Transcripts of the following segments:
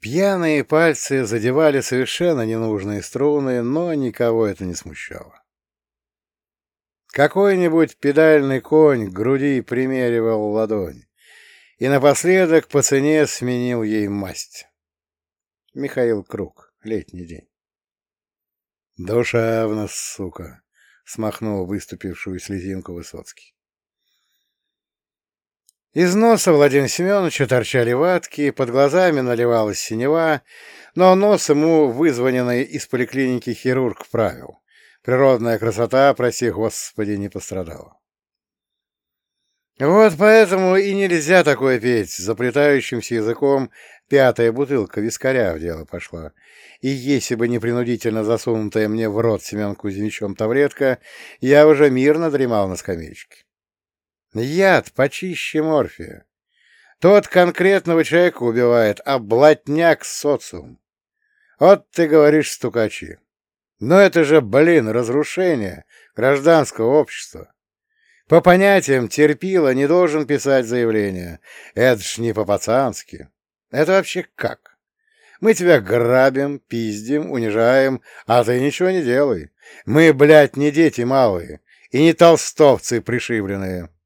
Пьяные пальцы задевали совершенно ненужные струны, но никого это не смущало. Какой-нибудь педальный конь к груди примеривал ладонь, и напоследок по цене сменил ей масть. Михаил Круг. Летний день. «Душевно, сука!» — смахнул выступившую слезинку Высоцкий. Из носа Владимира Семеновича торчали ватки, под глазами наливалась синева, но нос ему вызваненный из поликлиники хирург правил. Природная красота, проси Господи, не пострадала. Вот поэтому и нельзя такое петь, заплетающимся языком пятая бутылка вискаря в дело пошла. И если бы не принудительно засунутая мне в рот Семен Кузьмичем таблетка, я уже мирно дремал на скамеечке. Яд почище морфия. Тот конкретного человека убивает, а блатняк — социум. Вот ты говоришь, стукачи. Но это же, блин, разрушение гражданского общества. По понятиям терпила не должен писать заявление. Это ж не по-пацански. Это вообще как? Мы тебя грабим, пиздим, унижаем, а ты ничего не делай. Мы, блядь, не дети малые и не толстовцы пришибленные. —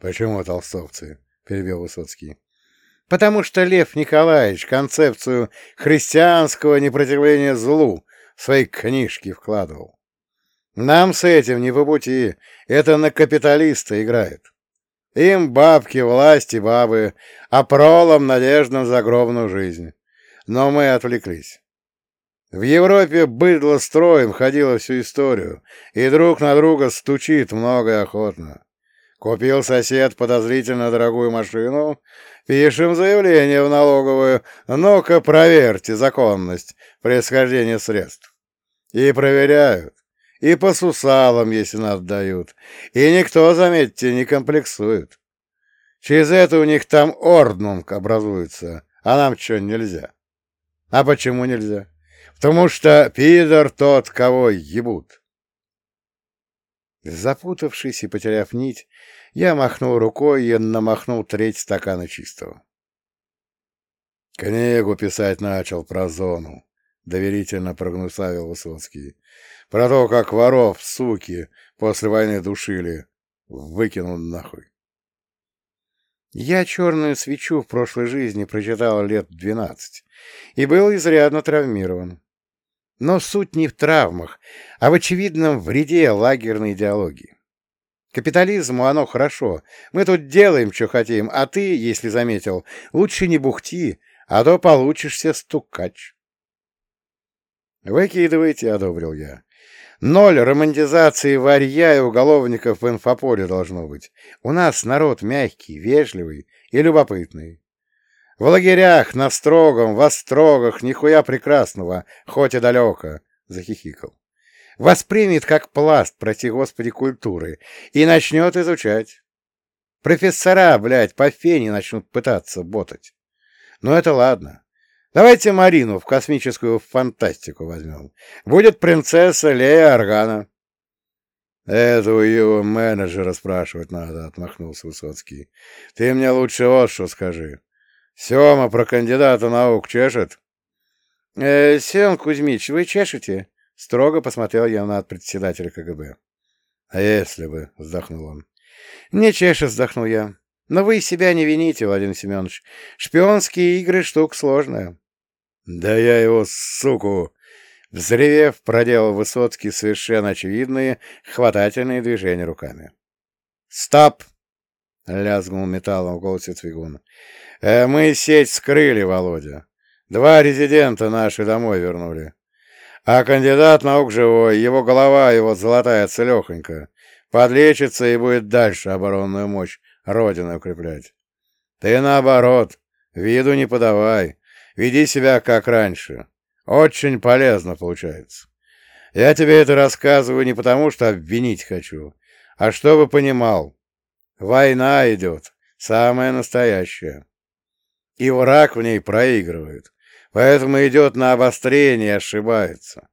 Почему толстовцы? — перебил Высоцкий. — Потому что Лев Николаевич концепцию христианского непротивления злу в свои книжки вкладывал. Нам с этим не по пути, это на капиталиста играет. Им бабки, власти, бабы, а пролом надежда на загробную жизнь. Но мы отвлеклись. В Европе быдло строем ходило всю историю, и друг на друга стучит много охотно. Купил сосед подозрительно дорогую машину, пишем заявление в налоговую, ну-ка проверьте законность происхождения средств. И проверяют, и по сусалам, если надо, дают. И никто, заметьте, не комплексует. Через это у них там орднунг образуется, а нам что, нельзя? А почему нельзя? Потому что пидор тот, кого ебут. Запутавшись и потеряв нить, я махнул рукой и намахнул треть стакана чистого. «Книгу писать начал про зону», — доверительно прогнусавил Высоцкий. «Про то, как воров, суки, после войны душили. Выкинул нахуй». Я черную свечу в прошлой жизни прочитал лет двенадцать и был изрядно травмирован. Но суть не в травмах, а в очевидном вреде лагерной идеологии. Капитализму оно хорошо. Мы тут делаем, что хотим, а ты, если заметил, лучше не бухти, а то получишься стукач. Выкидывайте, — одобрил я. Ноль романтизации варья и уголовников в инфополе должно быть. У нас народ мягкий, вежливый и любопытный. В лагерях, на строгом, в острогах, нихуя прекрасного, хоть и далеко, — захихикал. Воспримет как пласт, прости господи, культуры, и начнет изучать. Профессора, блядь, по фене начнут пытаться ботать. Но это ладно. Давайте Марину в космическую фантастику возьмем. Будет принцесса Лея Органа. — Это у его менеджера спрашивать надо, — отмахнулся Высоцкий. — Ты мне лучше вот что скажи. Сема про кандидата наук чешет? «Э, — Семен Кузьмич, вы чешете? — строго посмотрел я на председателя КГБ. — А если бы, — вздохнул он. — Не чешет, — вздохнул я. — Но вы себя не вините, Владимир Семенович. Шпионские игры — штука сложная. — Да я его, суку! Взревев, проделал Высоцкий совершенно очевидные, хватательные движения руками. «Стоп!» — лязгнул металлом в голосе Цвигун. Э, мы сеть скрыли, Володя. Два резидента наши домой вернули. А кандидат наук живой, его голова, его золотая целехонька. Подлечится и будет дальше оборонную мощь Родины укреплять. Ты наоборот, виду не подавай, веди себя как раньше. Очень полезно получается. Я тебе это рассказываю не потому, что обвинить хочу, а чтобы понимал. Война идет, самая настоящая и враг в ней проигрывает, поэтому идет на обострение и ошибается.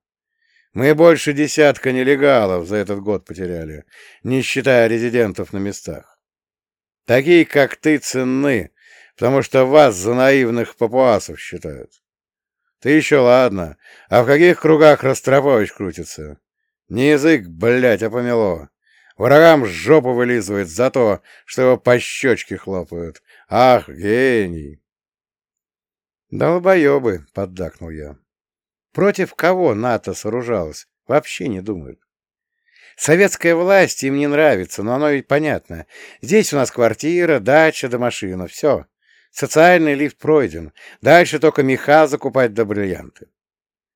Мы больше десятка нелегалов за этот год потеряли, не считая резидентов на местах. Такие, как ты, ценны, потому что вас за наивных папуасов считают. Ты еще ладно, а в каких кругах Ростропович крутится? Не язык, блядь, а помело. Врагам жопу вылизывает за то, что его по щечке хлопают. Ах, гений! «Долбоебы!» — поддакнул я. «Против кого НАТО сооружалось? Вообще не думают. Советская власть им не нравится, но оно ведь понятно. Здесь у нас квартира, дача да машина. Все. Социальный лифт пройден. Дальше только меха закупать да бриллианты.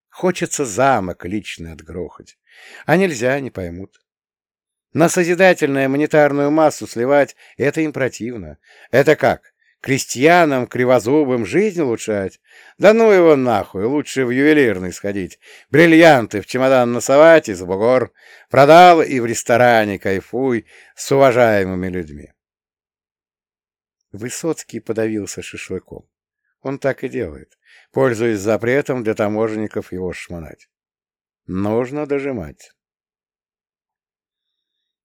Хочется замок личный отгрохать. А нельзя, не поймут. На созидательную монетарную массу сливать — это им противно. Это как? Крестьянам кривозубым жизнь улучшать? Да ну его нахуй, лучше в ювелирный сходить. Бриллианты в чемодан носовать и за бугор. Продал и в ресторане кайфуй с уважаемыми людьми. Высоцкий подавился шашлыком. Он так и делает, пользуясь запретом для таможенников его шмонать. Нужно дожимать.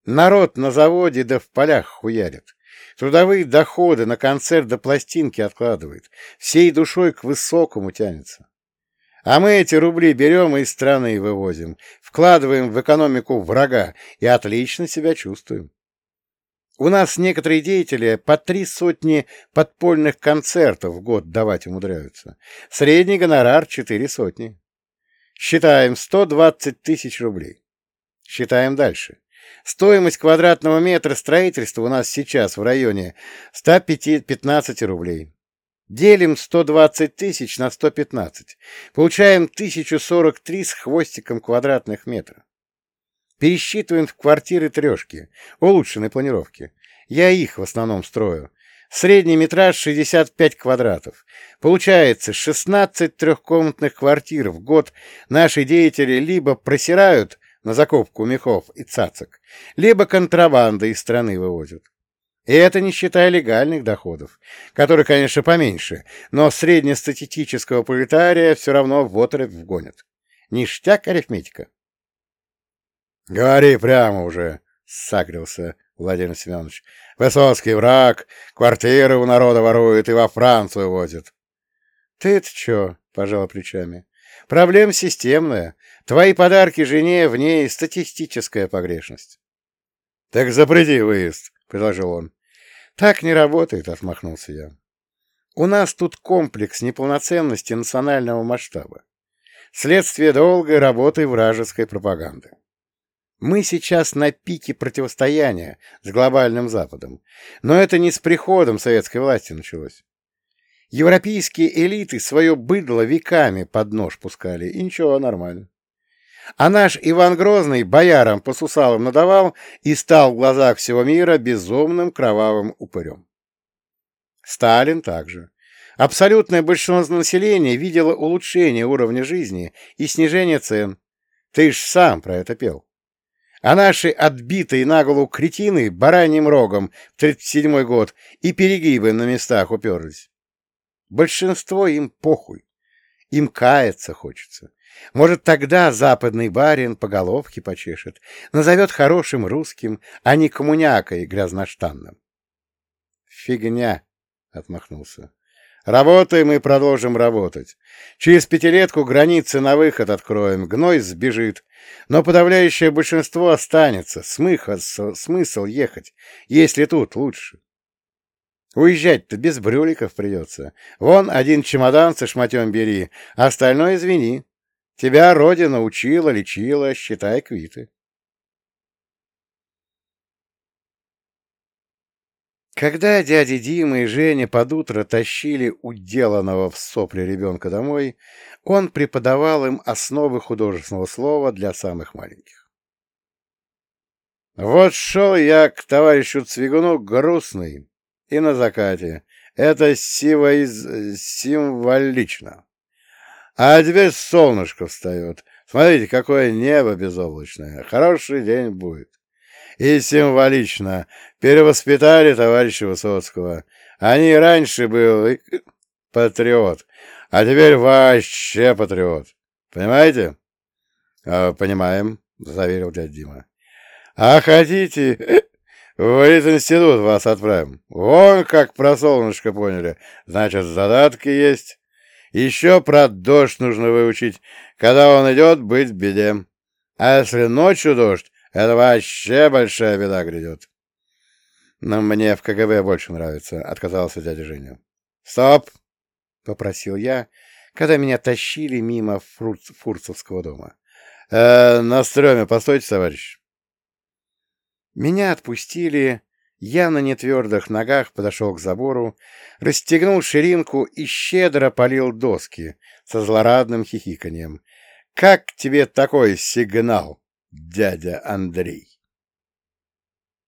Народ на заводе да в полях хуярит. Трудовые доходы на концерт до пластинки откладывает. Всей душой к высокому тянется. А мы эти рубли берем и из страны вывозим, вкладываем в экономику врага и отлично себя чувствуем. У нас некоторые деятели по три сотни подпольных концертов в год давать умудряются. Средний гонорар — четыре сотни. Считаем 120 тысяч рублей. Считаем дальше. Стоимость квадратного метра строительства у нас сейчас в районе 115 рублей. Делим 120 тысяч на 115. Получаем 1043 с хвостиком квадратных метров. Пересчитываем в квартиры трешки, улучшенной планировки. Я их в основном строю. Средний метраж 65 квадратов. Получается, 16 трехкомнатных квартир в год наши деятели либо просирают на закупку мехов и цацок, либо контрабанда из страны вывозят. И это не считая легальных доходов, которые, конечно, поменьше, но среднестатистического пролетария все равно в отрыв вгонят. Ништяк арифметика. — Говори прямо уже, — сагрился Владимир Семенович. — Высоцкий враг, квартиры у народа ворует и во Францию возит. — Ты-то чё? — пожал плечами. — Проблема системная. Твои подарки жене в ней статистическая погрешность. — Так запрети выезд, — предложил он. — Так не работает, — отмахнулся я. У нас тут комплекс неполноценности национального масштаба. Следствие долгой работы вражеской пропаганды. Мы сейчас на пике противостояния с глобальным Западом, но это не с приходом советской власти началось. Европейские элиты свое быдло веками под нож пускали, и ничего, нормально. А наш Иван Грозный боярам по сусалам надавал и стал в глазах всего мира безумным кровавым упырем. Сталин также. Абсолютное большинство населения видело улучшение уровня жизни и снижение цен. Ты ж сам про это пел. А наши отбитые на голову кретины бараньим рогом в 37-й год и перегибы на местах уперлись. Большинство им похуй. Им каяться хочется. Может, тогда западный барин по головке почешет, назовет хорошим русским, а не коммунякой грязноштанным. — Фигня, — отмахнулся. — Работаем и продолжим работать. Через пятилетку границы на выход откроем, гной сбежит, но подавляющее большинство останется. Смысл, смысл ехать, если тут лучше. Уезжать-то без брюликов придется. Вон один чемодан со шматем бери, остальное извини. Тебя родина учила, лечила, считай квиты. Когда дядя Дима и Женя под утро тащили уделанного в сопли ребенка домой, он преподавал им основы художественного слова для самых маленьких. Вот шел я к товарищу Цвигуну грустный и на закате. Это символично. А теперь солнышко встает. Смотрите, какое небо безоблачное. Хороший день будет. И символично. Перевоспитали товарища Высоцкого. Они раньше был патриот, а теперь вообще патриот. Понимаете? — Понимаем, — заверил дядя Дима. — А хотите, В институт вас отправим. Вон как про солнышко поняли. Значит, задатки есть. Еще про дождь нужно выучить. Когда он идет, быть в беде. А если ночью дождь, это вообще большая беда грядет. Но мне в КГБ больше нравится, — отказался дядя Женя. Стоп! — попросил я, когда меня тащили мимо фур... Фурцевского дома. Э, на стреме постойте, товарищ. Меня отпустили, я на нетвердых ногах подошел к забору, расстегнул ширинку и щедро полил доски со злорадным хихиканьем. «Как тебе такой сигнал, дядя Андрей?»